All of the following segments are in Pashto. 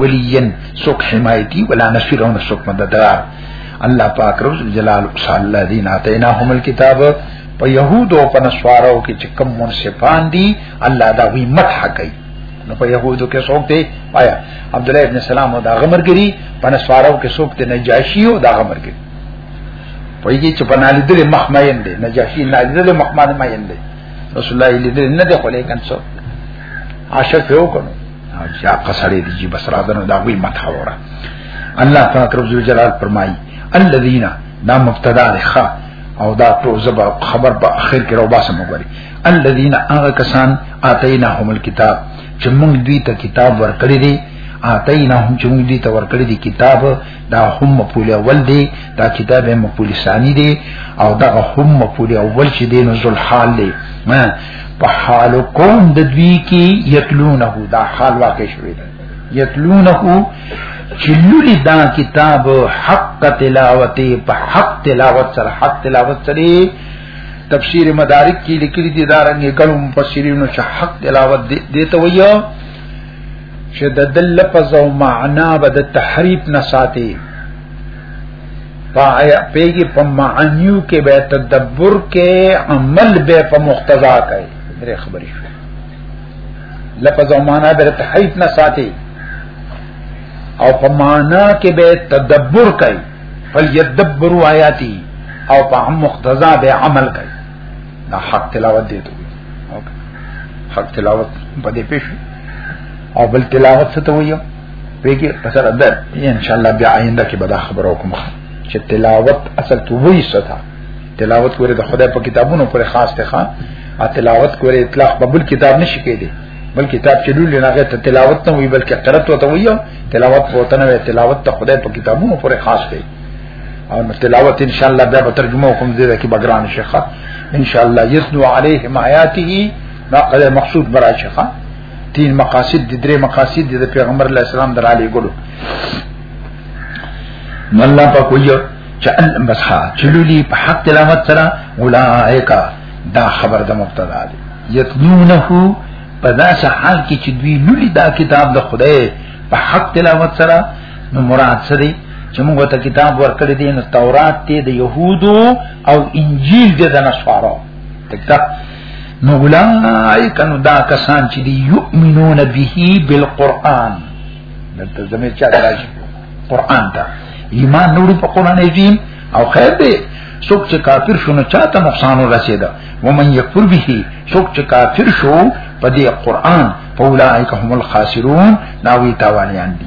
وليا سوق حمايتي ولا نصير او سوق مددگار الله پاک رب جلال صلی الله دین اتیناهم الكتاب په يهودو په نسوارو کې چې کوم منصفان دي الله دا وی مدح کوي نو په يهودو کې څوک دی آیا عبد الله ابن سلام او دا غمرګری په نسوارو کې څوک دی نجاشی او دا غمرګری په یی چې په نالیدل مخمین دی نجاشی نالیدل مخمین مین دی رسول الله لیدل نه دی خلې کن څو عاشق یو کړو یا قصړې دی بس را دنو دا وی مت حوره الله تعالی تر ذل جلال فرمایي الذين دا مبتدا لخوا او دا ټول زبر خبر په اخر کې روباسم وګوري الذين هغه کسان اتیناهم الكتاب چې موږ دوی ته کتاب ورکړی دی اتیناهم چې موږ دوی ته ورکړی دی کتاب دا هم مقبول اول دی دا کتاب مقبول ثانی دی او دا هم مقبول اول چې دی نزول حال دی په حال کوم د دوی کې یتلونه دا حال واقع شوی دی یتلونه چې لولي دا کتاب حق تلاوت په حق تلاوت سره حق تلاوت سره تفسیر مدارک کې لیکلي دي دا رنګ ګڼو مفسرینو چې حق تلاوت دي ته وایي چې د دل لفظ او معنا به د تحریف نه ساتي پایا پیګي په معنیو کې به تدبر کې عمل به په مقتضا کوي درې خبرې شو لفظ او معنا به تحریف نه ساتي او په معنا کې به تدبر کوي فلیدبروا آیاتی او په مقتضا به عمل کوي دا حق تلاوت دی ته حق تلاوت په دې پیښ او بل تلاوت څه ته وایو ویګي اثر ده ان شاء الله بیا آینده کې به دا خبرو کوم چې تلاوت اصل کې وایي څه ته تلاوت کوره د خدای په کتابونو پر خاص ته خان ا تلاوت کوره اطلاق په بل کتاب نشي کېدی بل کتاب چې لولې نه غته تلاوت نه وي بلکې قرات وته وي تلاوت وته نه تلاوت ته خدای په کتابونو پر خاص دی او تلاوت ان شاء الله بیا به ترجمه کوم دې کې بګران شيخه ان شاء الله يسلو عليهم آیاته ما قد مقصود برا شيخه تین مقاصد دي درې مقاصد دي د پیغمبر علی السلام درالي ګلو نو الله په کوی چې ان مسحا چلولي په حق تلاوت سره اولائک دا خبر د مبتدا دي یتلونه په داسې حال کې چې دوی لولي دا کتاب د خدای په حق تلاوت سره نو مراد سره چې موږ ته کتاب ورکړی دی نو تورات دی د يهودو او انجیل دی د نصارو تکتا نو اولائک نو دا کسان چې دی یؤمنون به بالقران دلته زمې چا راځي قران ته ایمان نورو په قران عظیم او خیر دی څوک چې کافر شو نو چاته نقصان ورسېدا ومن یکفر به څوک چې کافر شو په دې قران فاولائک هم الخاسرون ناوی تاوانیان دي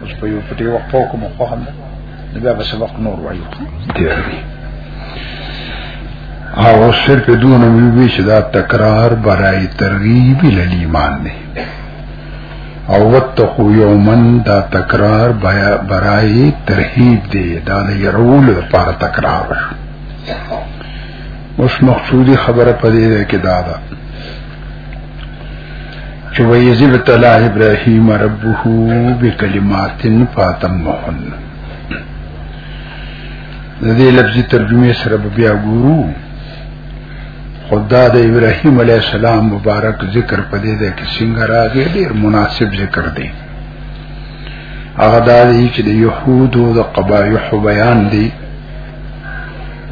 اوس په یو پټي وخت په کوم خو هم بیا به سبق نور وایو ډیر دی او صرف دون وی چې دا تکرار برای ترغیب ال ایمان نه او وتقو یومن دا تکرار برای ترهیب دی دا نه يرول لپاره تکرار اوس مقصودی خبره پدې ده کې دا ده چې ویزی بتلا ابراهیم ربه بکلمات فاتمهن د دې لفظي ترجمه سره بیا ګورو خدا د ابراهیم علی السلام مبارک ذکر پدې ده کې څنګه راغی ډیر مناسب ذکر دی هغه دا دی چې د يهودو د قبایح بیان دی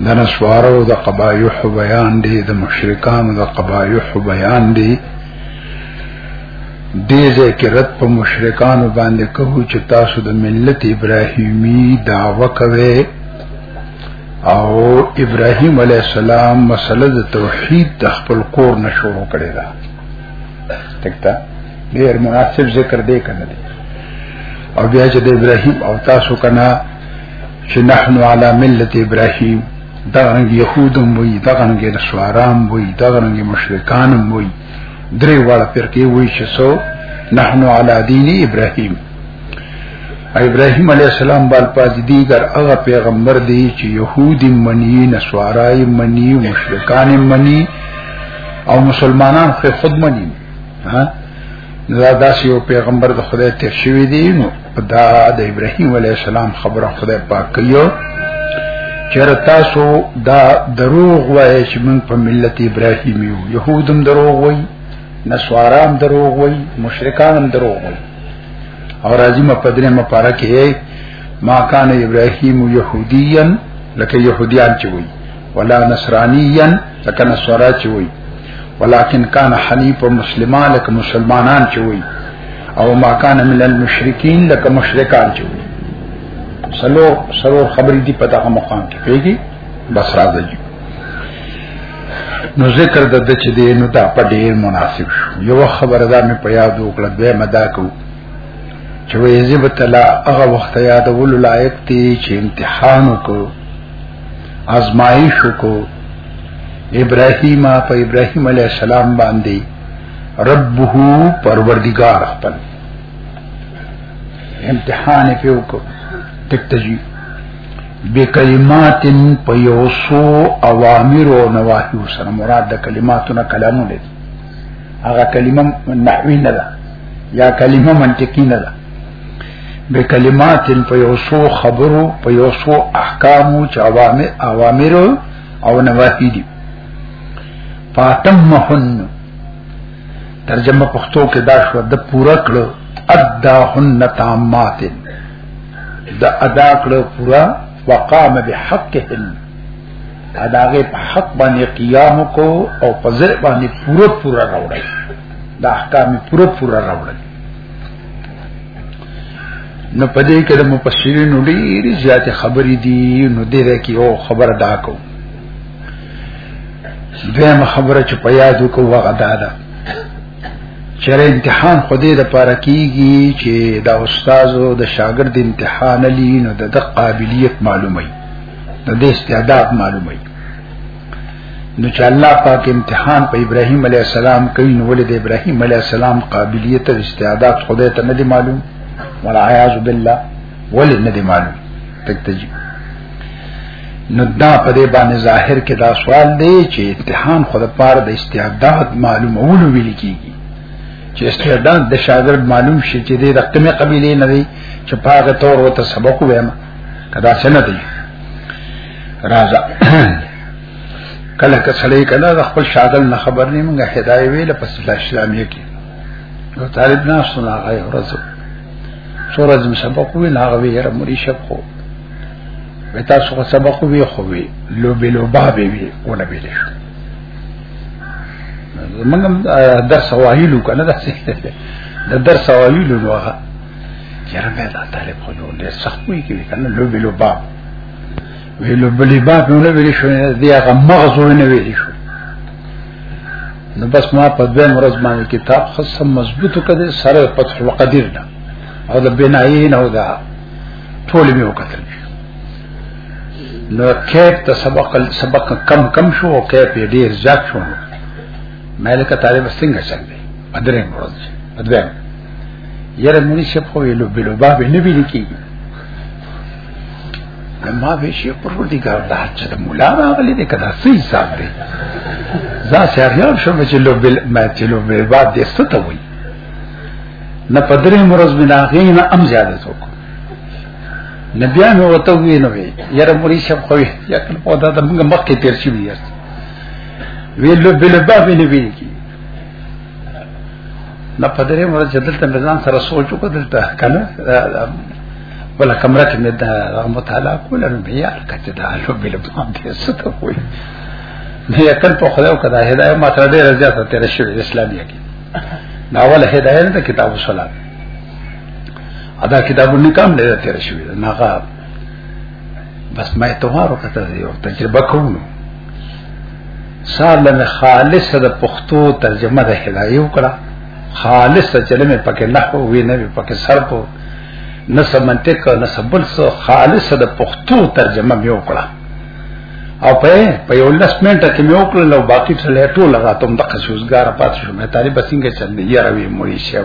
د نسوارو د قبایح بیان دی د مشرکانو د قبایح بیان دی دې ځکه رد په مشرکانو باندې کوو چې تاسو د ملت ابراهیمی دعوه کوي او ابراهیم علی السلام مسله د توحید د خپل کور نشو کړی دا تکتا ډیر مناسب ذکر دی کنه او بیا چې د ابراهیم او تاسو کنه چې نحن علی ملت ابراهیم دا رنګ يهودم وي دا رنګ نسوارام وي دا رنګ مشرکانم وي درې واړه فرقې وي چې سو نحنو علی دین ابراهیم ابراهیم علی السلام بل پاز دي ګر هغه پیغمبر دی چې يهودي منی نسوارای منی مشرکان منی او مسلمانان خو خود منی ها دا داسې یو پیغمبر د خدای تیر شوی دی نو دا د ابراهیم علی السلام خبره خدای پاک کيو چر تاسو دا دروغ وای چې من په ملت ابراهیم یو يهودم دروغ وای نسوارام دروغ وای مشرکانم دروغ وای او راځي ما پدری ما پارا کې ما کان ابراهیم يهوديا لکه يهوديان چې وای ولا نصرانيا لکه نصارا چې وای ولكن كان حنيفا مسلما لك مسلمانان چوي او ما كان من المشركين لك مشرکان چوي سلو سلو خبرې دي په دغه مقام کې پیږي بس راځي نو ذکر د د چې دی نو دا په ډیر مناسب شو یو خبره دا مې په یاد وکړه به مدا کو چې وې زیب تلا هغه وخت یاد ول لایق دی چې امتحان وکړو آزمایش وکړو ابراهیم په ابراهیم علی السلام باندې ربه پروردگار خپل امتحان په وکړ تکتجی بکلمات په یوسو اوامر او نواهی سره مراد د کلماتونه کلامونه دي هغه کلمه نحوی نه ده یا کلمه منطقی نه ده بکلمات په یو څو خبرو په یو څو احکامو چې عوامه اوامر او نواهی دي فاتمهن ترجمه پښتو کې دا شو د پورا کړو اداهن تامات دا ادا کړو پورا وقام بحقهن اداغه په حق باندې قیام کو او په ذر باندې پورا پورا راوړل دا احکام پورا پورا راوړل نو پدې کې د مفسرین ډېری زیات خبرې دي نو دې ده کې یو خبر دا کو دیم خبره چې په یاد کو وغه دا ده چې امتحان خو دې د پاره کیږي چې دا استاد او د شاګرد امتحان لین او د قابلیت معلومي د دې استعداد معلومي نو چې الله پاک امتحان په ابراهيم عليه السلام کوي نو ولې د ابراهيم عليه السلام قابلیت او استعداد خدای ته نه دی معلوم ولا عیاذ بالله ولې نه دی معلوم تکتجی نو دا په دې باندې ظاهر کې دا سوال دی چې امتحان خود پار د استعداد معلومولو ویل کیږي چې استعداد د شاګرد معلوم شي چې د رقمه قبيله نه دی چې پاګه تور وته سبق وایم کدا څنګه دی راځه کله که سړی کله د خپل شاګل نه خبر نه مونږه هدايه ویله پس د اسلامي کې نو طالب نه سنا غي ورځ سورج می سبق وی نه غوي هر مری شپ خو به تاسو کو سبق وی خو وی لو بلو باب وی ونه بیل شو موږ درس وایلو کنه دا د درس وایلو نو هغه یاره مې دا طالب خو له سخت وی کې کنه لو بلو باب ویلو بلی باب نو نه ویل شو دی هغه مغز نه ویل شو نو بس ما په دې مرز باندې کتاب خصم مضبوط کړي سره فتح القدیر نه او د بنایې نه ودا ټول می وکتل نو کیپ ته سبق سبق کم کم شو او کیپ یې ډیر زیات شو مې لکه طالب څنګه څنګه په دې مرز په دې یره مونږ څه په ویلو بلو باب نه ویل کیږي ما به شي پر دې کار د حج د مولا راغلي دي کدا سي حساب دي زه سیاریان شوم چې لو بل ما چې لو بل بعد دې ستته وي نه پدرې مرز بنا غین ام زیاده څوک نبي مې وته وی نو وی یاره موري شپ خو یا کله په دا د موږ مخ کې تیر شي وی وی لو بل بعد نه وی کی نه پدري مور چې دلته مزان سره سوچ وکړ دلته کنه ولا کمره کې مې دا مطالعه کوله نو بیا کته دا له بل باندې څه ته وایي نه یکل په خدای او کدا هدايه ما تر ډېر زیاته تیر شوی اسلامي کې دا ول هدايه نه کتاب صلات ادا کتاب نکام نه تیر شوی نه بس ما ته واره کته یو تجربه کوم صاحب له خالص د پښتو ترجمه د هدايه وکړه خالص چلم پکې نه وي نه پکې صرف نه سمنتک نه سبل سو خالص د پښتو ترجمه مې وکړه او په په یو لس منټه کې مې وکړل او باقي ټول راته هم د قصوصګار پات شو مې طالب څنګه چل نه یې راوي موري شی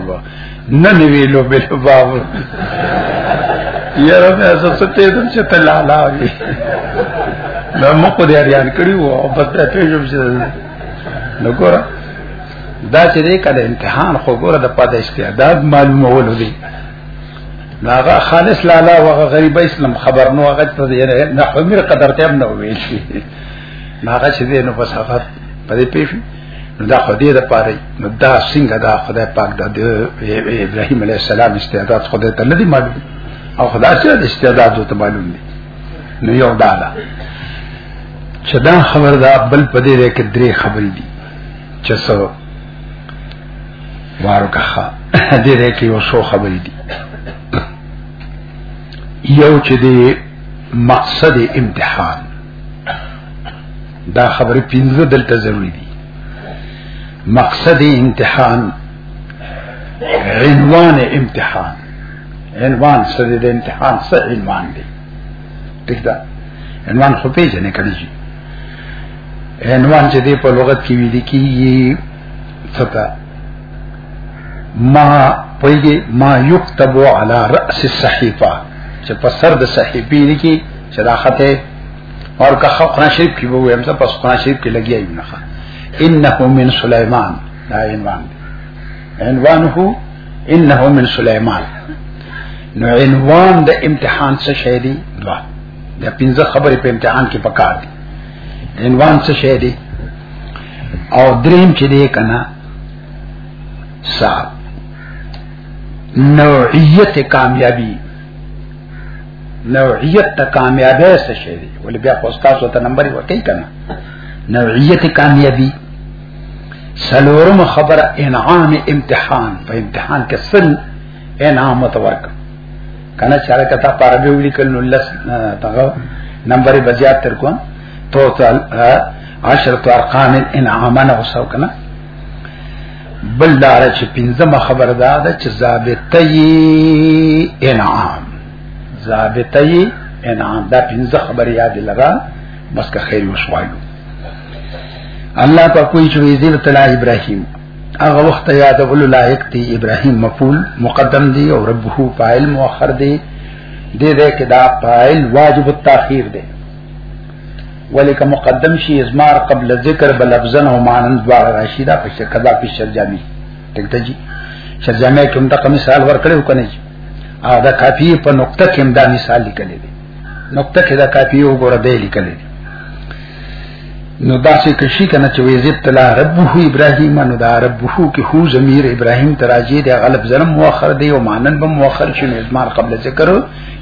نه نوی لو به باب یاره مې اساسه ته دم چې ته لالا وي نو مو په دې اړیان کړی وو او بس ته پیژم چې نو ګور دا چې دې کله امتحان خو ګور د پاده استعداد معلومه ولو دي ناغه خالص لالا وغه غریب اسلام خبر نو هغه ته یې نه حمیر قدر ته هم نه ویل شي ناغه چې دې نو په صفات په دې پیژم دا خو دې د پاره نو دا څنګه دا خدای پاک د ابراهيم عليه السلام استعداد خدای ته ندي معلوم او خدای چې د استعداد ته معلوم دي نو یو دا دا چې دا خبر دا بل پدې ده کې درې خبرې دي چې څو وارکه دې ده کې یو څو خبرې دي یو چې دې مقصد امتحان دا خبرې پینځه دلته ضروری دي مقصد امتحان عنوان امتحان عنوان سره د امتحان څه عنوان دی ټیک ده عنوان خو پیژنې کړی شي عنوان چې دی په لغت کې ویل کیږي ستا ما پویږي ما یكتب علی راس الصحیفه چې په سر د صحیفې لیکي چې دا خطه اور که خو قرآن شریف کې وو هم څه پس قرآن شریف کې لګیا یو نه انه من سليمان دا عنوان عنوانه انه من سليمان نو عنوان د امتحان څه شی دی دوا د پنځه خبرې په امتحان کې پکار دي عنوان څه شی دی او دریم چې دی کنه صاحب نوعیت کامیابی نوعیت ته کامیابی څه شي دی ولې بیا خو تاسو ته نمبر ورکړي کنه نوعیت کامیابی سلورم خبر انعام امتحان په امتحان کې سل انعام متورک کنه چاره کتا پر به ویل کله لس تاغه نمبر بزیات تر کوم توتال عشرة ارقام انعامنا وسو کنه بل دار چې پنځمه خبر دا ده چې ضابطه انعام ضابطه انعام دا پنځه خبر یاد لرا بس که خیر وشوایو الله په کوئی چې ویل تعالی ابراهیم هغه وخت یاد اول لایق دی ابراهیم مفعول مقدم دی او ربه فاعل مؤخر دی دې دې کې دا فاعل واجب التاخير دی ولی که مقدم شي ازمار قبل ذکر بل افزن او مانن دوار راشي دا په شکدا په شرجامي دلته جی شرجامي کوم دا مثال ورکړو کنه جی او دا کافی په نقطه کې دا مثال لیکل دي نقطه کې دا کافی وګوره دی لیکل دي نو دا چې کشي کنه چې ویزت تلا ربه ابراهیم نو دا ربه کې هو ضمیر ابراهیم تراجی دی غلب زرم مؤخر دی او مانن به مؤخر شنو ازمار قبل ذکر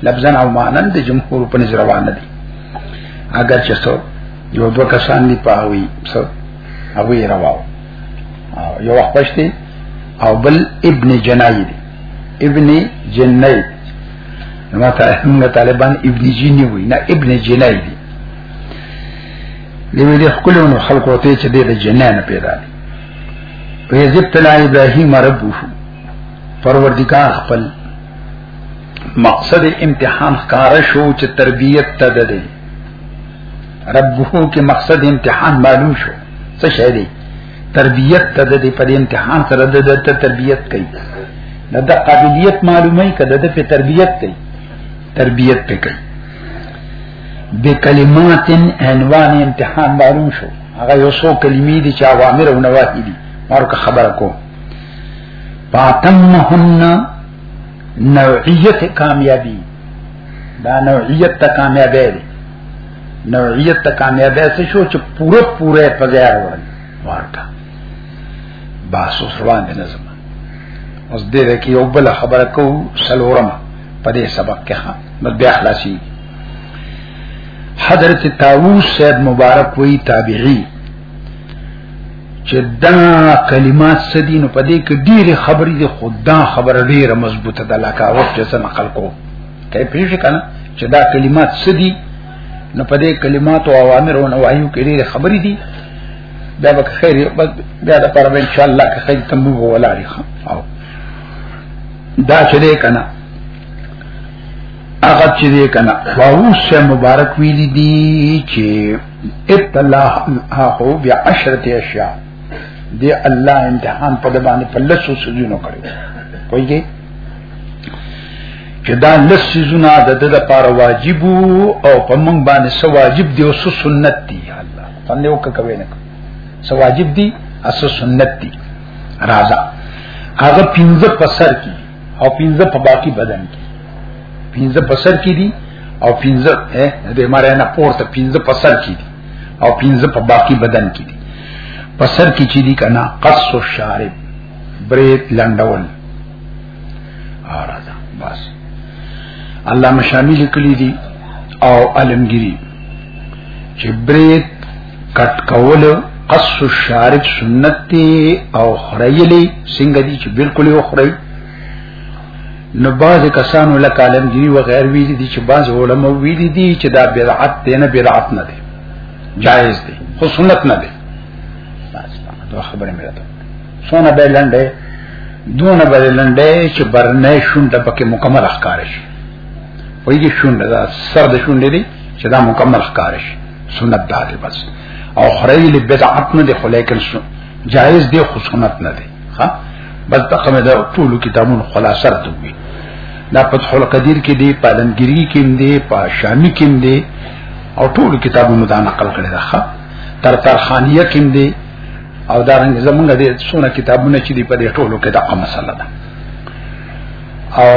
لفظا او معنا د جمهور په نظر روان دي اگر چې څو یو دوه کسان دی پاوی څو او وی رواو یو وخت پښتي او بل ابن جنای دی ابن جنای نو ته طالبان ابن جنی وی نه ابن جنای دی دیوی دی خلونو خلقو ته چې د جنای نه پیدا دی ویزبتنا ابراهیم ربه پروردگار خپل مقصد امتحان ښکار شو چې تربيت ته ده ربه کې مقصد امتحان معلوم شو څه شي دی تربيت ته ده په امتحان سره د تربيت کوي دا د قابلیت معلومه کده د په تربيت کوي تربيت په کوي بکلمات عنوان امتحان معلوم شو هغه یو څو کلمې دي چې اوامر او نواهی دي ورکه خبره کوم فاتمهن نوعیت کامیابی دا نوعیت ته کامیابی دی نوعیت ته کامیابی څه شو چې پوره پوره په ځای راوړل ورکا باس اوس روان دي نظم اوس دې کې یو بل خبره کو سلورم په دې سبق کې ها نو بیا خلاصي حضرت طاووس سید مبارک وی تابعی چې دا کلمات سدي نو پدې کې ډېرې خبرې دي خدا خبره ډېره مضبوطه ده لکه وخت چې څنګه نقل کو ته پیژې کنه چې دا کلمات سدي نو پدې کلمات او اوامر او نواهیو کې ډېرې خبرې دي دا به خیر بس بیا د پرمه ان شاء الله که خیر تم ولاړی او دا چې دې کنه هغه چې دې کنه باوس مبارک ویلي دي چې ابتلاه هو بیا عشرت اشیاء دی الله امتحان په باندې په لسو سجونو کړو کویږي چې دا لس سجونه د د لپاره واجب او په موږ باندې سو واجب دی او سو سنت دی الله باندې وک کوي نه سو واجب دی او سو سنت دی راځه هغه پنځه پسر کی او پنځه په باقی بدن کې پنځه په سر کې دي او پنځه د مارا نه پورته پنځه په سر کې دي او پنځه په باقی بدن کې دي په سر کې چې دي کنه قص الشارب بریت لندول اراده بس الله مشامل کلی دي او علمگیری چې بریت کټ کول قص الشارب سنت دی او خړیلی څنګه دی چې بالکل یو خړی نو باز کسانو لکه عالم دی و غیر وی دي چې باز علماء وی دي چې دا بدعت دی نه بدعت نه دی جائز دی خو سنت نه دی دا خبره مې راته سونه به لنډه دونه به لنډه چې برنه شونډه پکې مکمل ښکار شي وایي شونډه دا سر د شونډې دی چې دا مکمل ښکار شي سنت دا دی بس او خړی له بدعت نه دی خو لیکن جائز دی خو سنت نه دی ها بس دغه مې دا ټول کتابونو خلاصه راته وي دا فتح القدیر کې دی پالنګری کې دی په شامی کې دی او ټول کتابونو دا نقل کړی دا ښه تر تر خانیه کې دی او دا رنګ زمونږ دې سونه کتابونه چې دی په دې ټولو کې دا مسله ده او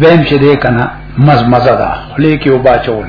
دویم چې دی کنه مزمزه ده خلې کې وباچول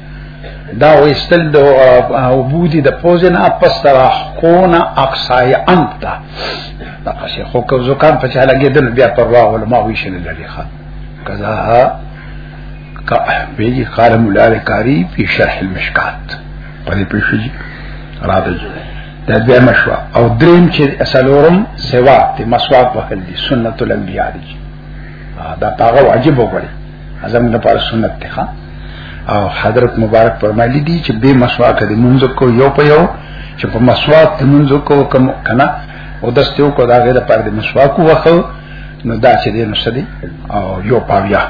دا وستل د عبودي د پوزن اپس ترا خونه اقصای انت دا قصه خو کو زکان په چاله کېدل بیا پروا ول ما وی شنه لري ښا کذا کا بیجی قال مولا کاری په شرح المشکات په دې پیښې راځي دا بیا مشوا او دریم چې اسلورم سوا ته مسواک وکړي سنت الانبیاء دي دا هغه واجب وګړي اعظم د پاره سنت ده او حضرت مبارک فرمایلی دي چې به مسواک دې مونږ کو یو په یو چې په مسواک دې مونږ کو کم کنه او دستیو کو دا غیر پر دې مسواک وخو نو دا چې دې نو سدي او یو پاویا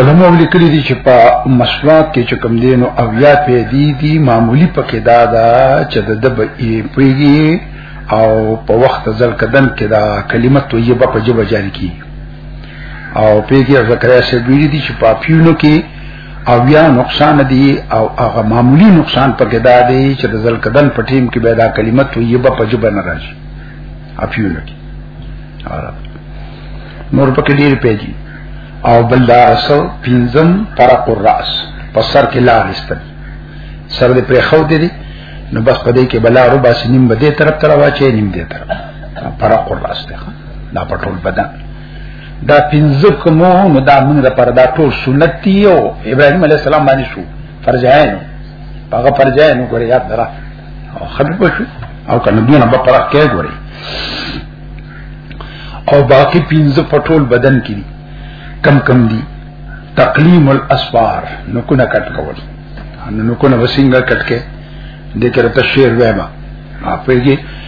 علماء لیکلي دي چې په مسواک کې چې کم دینو او یا په دې دي معمولی پکې دا دا چې د دب ای پیږي او په وخت ځل کدن کې دا کلمه طیبه په جبه جاری کیږي او پیګي زکریا سید ویلي دي چې پاپیونو کې او یا نقصان دي او هغه معمولی نقصان پکې دا دی چې د زلکدن په ټیم کې پیدا کلمه طیبه په جبه نه راځي اپیونو کې نور پکې ډیر پیږي او بل دا اصل پنځم فرق الراس په سر کې لار استل سر دې پرې خو دې نو بس په دې کې بلا ربع سنیم به دې طرف تر واچې نیم دې طرف فرق الراس ته دا پټول بدن دا پنځه کومو نو دا موږ د پر دا ټول سنت دی او ابراهيم عليه السلام باندې شو فرض عین هغه فرض عین ګورې یاد درا او خبر شو او کنه دونه په پرخ کې ګورې او باقی پنځه پټول بدن کې دي کم کم دي تقلیم الاسوار نو کو نه کټ کول نو کو نه وسنګ کټ کې د تر تشهیر وایما په دې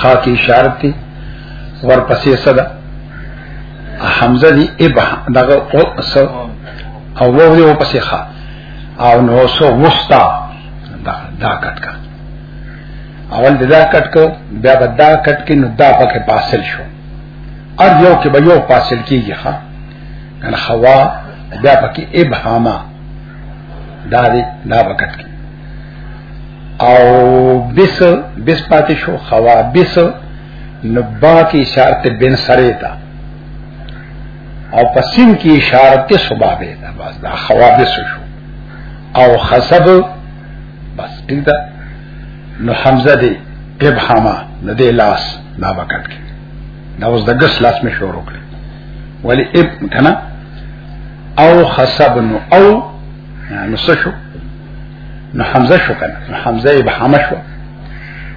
خاکی اشارت دی ورپسې صدا حمزه دی ابه دغه او سو او وو دی ورپسې خا او نو سو وستا دا دا کټ کا اول دا کټ کو بیا دا کټ کې نو دا پکې پاسل شو ار یو کې به یو پاسل کیږي ها کنه خوا بیا پکې ابهاما دا دی دا وخت کې او بس بس پاتې شو خوا بس نبا کی اشارت بن سره تا او پسین کی اشارت صبابه تا بس دا خوا بس شو او خصب بس ٹھیک دا نو حمزه دی ابهاما نه دی لاس دا وخت کې دا اوس د ګس لاس می شروع کړ ولی اب کنه او خسبن او نو سشو نو حمزه شو کنه نو حمزه یې بحمه شو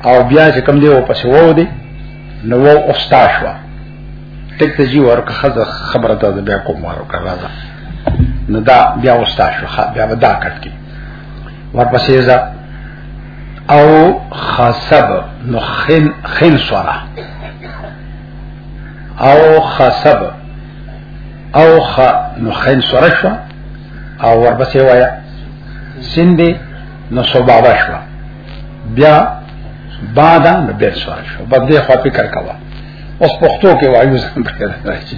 او بیا چې کم دی او پس وو دی نو وو اوستا شو ټیک ته جی ورکه خبره ده بیا کوم ورکه راځه نو دا بیا اوستا شو بیا ودا کټ کی ورپسې ځه او خسب نو خن خن سورا او خسب او خ نو خین سره شو او ورپسې وایا سندې نو سبابا شو بیا بادا نو بیر سره شو بده خو فکر کوا اوس پښتو کې وایو ځم راځي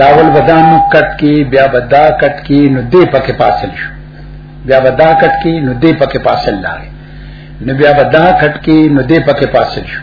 لاول بدان کټ کې بیا بدا کټ کې نو دې پکې پاسل شو بیا بدا کټ کې نو دې پکې پاسل لاله نو بیا بدا کټ کې نو دې پکې پاسل شو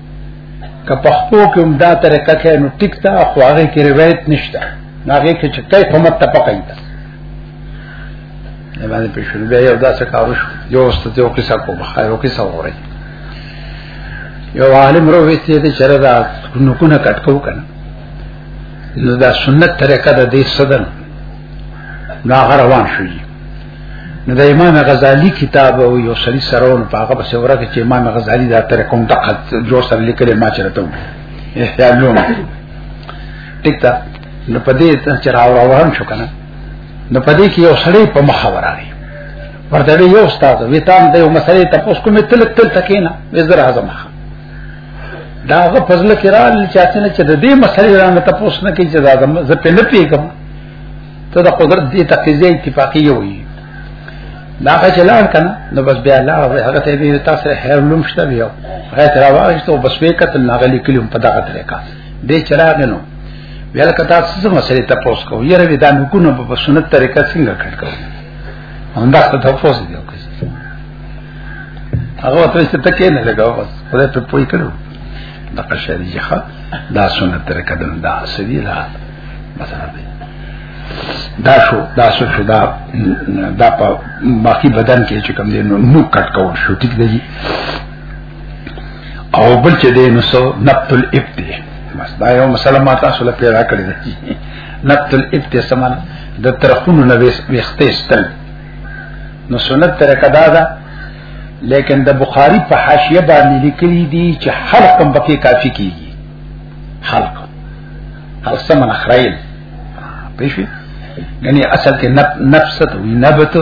که پښتو کې هم دا طریقه کې نو ټیک تا خو هغه کې روایت نشته هغه کې چې کای قومت ته پکای تا نه باندې په شروع بیا یو داسې کار وشو یو ستته یو قصه کوم یو قصه وره یو عالم رو ویسته دې چر دا نو کو نه کټ کو کنه نو دا سنت طریقه د دې صدر نو هغه روان شوی نو د امام غزالی کتاب او یو سری سرون په هغه بس ورکه چې امام غزالی دا تر کوم دقت جوړ سره لیکل ما چرته احتیا لوم ټیک تا نو په دې چې راو راوان شو کنه نو په دې کې یو سړی په مخ وراري ورته یو استاد وی تام د یو مسلې ته اوس کومه تل تل تکینا وزر اعظم دا غو فضل کرال چاته نه چې د دې مسلې رانه تاسو نه کې چې دا زم زه په نه پیګم ته د قدرت دې تقیزه اتفاقی وي دا که چلان کنه نو بس بیا لا هغه ته به تاسو هرلوم شته بیا هغه تر واغشتو بس به کتل ناغلی کلم په دغه طریقه دې چراغ نو بیا لکه تاسو څه مسلې ته پوس کو یره وی دا نو کو نو په سنت طریقه څنګه کړ کو همدا ته پوس دی او کس هغه ته څه تکې نه لګاو بس خدای په پوي کړو دا قشری ځخه دا سنت طریقه ده دا سړي دا شو دا شو شو دا دا په باقی بدن کې چې کوم دی نو نو کټ کول شو ټیک دی او بل چې دی نو سو نبت الابت بس دا یو مسله ما تاسو له پیدا کړی دی نبت الابت سمان د ترخونو نه وسته استل نو سنت طریقه دا ده لیکن د بخاری په حاشیه باندې لیکلی دی چې حلقم بکې کافی کیږي حلقه حلقه من خريل پېښې یعنی اصل کې نفس ته وي نبت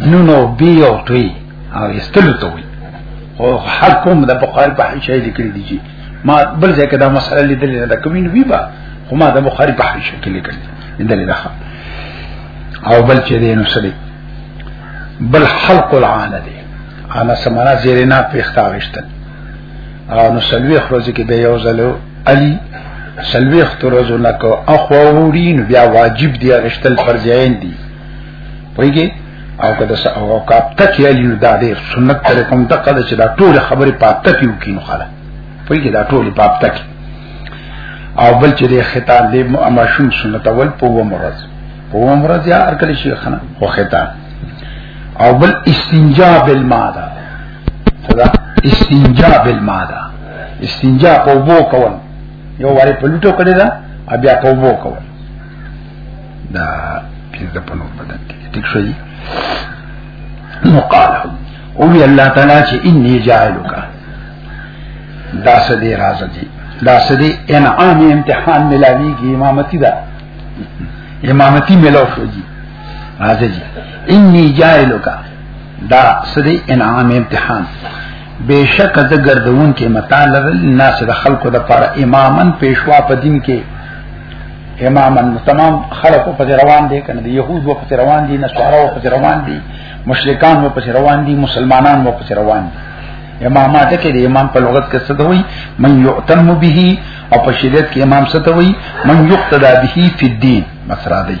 نو نو بي او توي او استلو ته وي او حلقوم د بخاری په حاشیه لیکل دي ما بل ځای کې دا مسله لیدلې ده کومین وی با خو ما د بخاری په حاشیه کې لیکل لیدلې ده او بل چې دې نو سړي بل حلق العانه دي انا سمانا زیرنا پیختاوشتن او نو سلوي خرج کې به یو ځلو علي سلوي خرج نه کو اخو ورین بیا واجب دی غشتل فرض عین دی وایي او کده او کاپ تک یې لیو دا دې سنت تر کوم دقه چې دا ټول خبره پات تک یو کینو خاله وایي دا ټول پات تک او بل چې د ختان دې ماشوم سنت اول په و مرز په و مرز یا ارکل شیخنا خو ختان او بل استنجا بالماده صدا استنجا بالماء دا استنجا په وو کول یو واره په لټو کړی دا بیا په وو کول دا پینځه په نور بدن کې ټیک شوی نو قال او وی الله تعالی چې انی جاهلک دا سدی راز دی دا سدی انعام امتحان ملاوی کی امامتی دا امامتی ملو شو جی راځي انی جاهلک دا سری انعام امتحان بیشک د ګردون کې متال الناس د خلکو د پر امامن پیشوا په دین کې امامن تمام خلکو په روان دي کنه د يهود و په روان دي نصارا و په روان دي مشرکان و په روان دي مسلمانان و په روان دي امامات کې د امام په لغت کې څه دوی من یعتم به او په شریعت کې امام څه دوی من یقتدا به فی الدین مسرا دی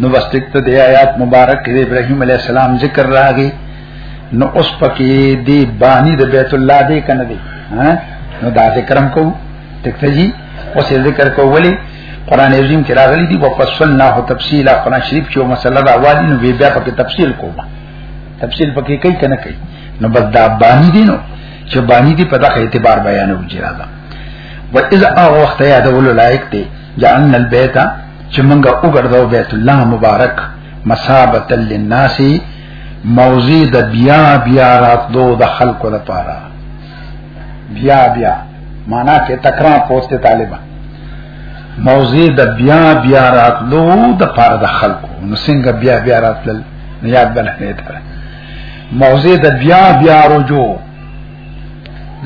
نو بس تک ته د آیات مبارک د ابراهیم علی السلام ذکر راغی نو اوس پکې دی بانی د بیت الله دی کنه دی ها نو دا ذکرم کو تک ته جی اوس ذکر کو ولی قران عظیم کې راغلی دی وفصلناه تفصیلا قران شریف کې مسله دا والی نو بیا پکې تفصیل کوم تفصیل پکې کوي کنه کوي نو بس دا بانی دی نو چې بانی دی په دغه اعتبار بیانو جراده و اذا او وخت یادول لایق دی جعلن البيت چې مونږه وګرځاو بیت الله مبارک مسابت للناس موزی د بیا بیا راتلو د خلکو لپاره بیا بیا معنا کې تکرار پوسټه طالبان موزی د بیا بیا راتلو د پاره د خلکو نو څنګه بیا بیا راتل نه یاد بلنه تر موزی د بیا بیا رجوع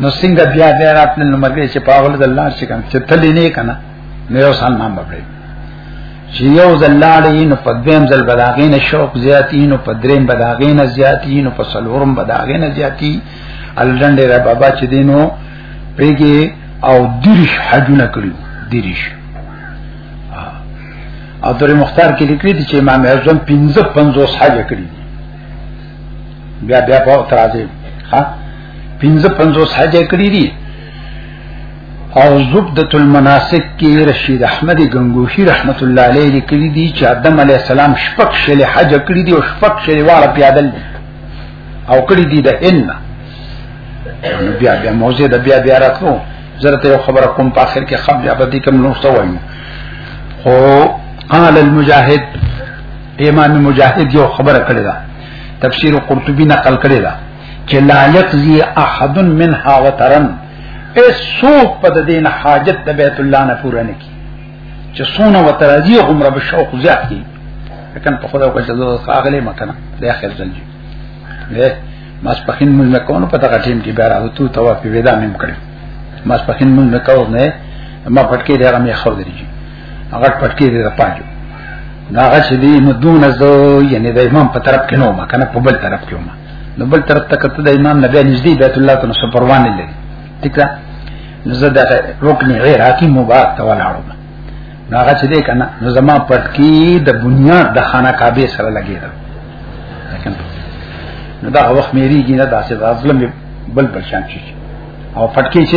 نو څنګه بیا بیا راتل نو مرګ چې پاول د الله شي کنه چې تلې نه کنه نو یو سال نام بپړي چې یو زلاړې نو په دیم زل بداغین شوق زیاتی نو په دریم بداغین زیاتی نو په سلورم بداغین زیاتی الډنډې را بابا چې دینو پیګي او دریش حجونه کړو دریش او در مختار کې لیکلي چې امام اعظم 55 حج کړی بیا بیا په ترازی ها پنځه پنځو حج کړی دي او زبدت المناسک کې رشید احمد غنگوهی رحمت الله علیه لیکلی دي چې آدم علی السلام شپږ شل حج کړی دي او شپږ شل واړه پیادل دي او کړی دي د ان نو بیا بیا موزه د بیا بیا راتلو زرته یو خبره کوم په اخر کې خبر یا بدی کوم نو څه وایم خو قال المجاهد امام مجاهد یو خبره کړې ده تفسیر قرطبی نقل کړې ده چې لا یقضی احد منها وترن اس سوق په دین حاجت د بیت الله نه پوره نه کی چې سونه وتراجی هم رب شوق زیات کی لکن په خدا کو جزو خاغلی مکنه د اخر ځل جی له ماس پخین مونږ کوو په دغه ټیم کې بیا راوتو توافی ودا مم کړو ماس پخین مونږ کوو نه ما پټکی دغه مې خو درځي هغه پټکی دی د پاجو دا هغه چې دی نو دون از یعنی د امام په طرف کې نو ما کنه په بل طرف کې ما نو بل طرف ته کته د امام نبی نږدې بیت الله ته نو سپروان لري ٹھیک ده نو زه دا رکن غیر حکیم مبارک ته ولاړم نو هغه چې دی کنه نو زما پټکی د بنیاد د خانه کعبه سره لګیدل نو دا وخت مې ریږي نه داسې ظلم بل بل شان شي او پټکی چې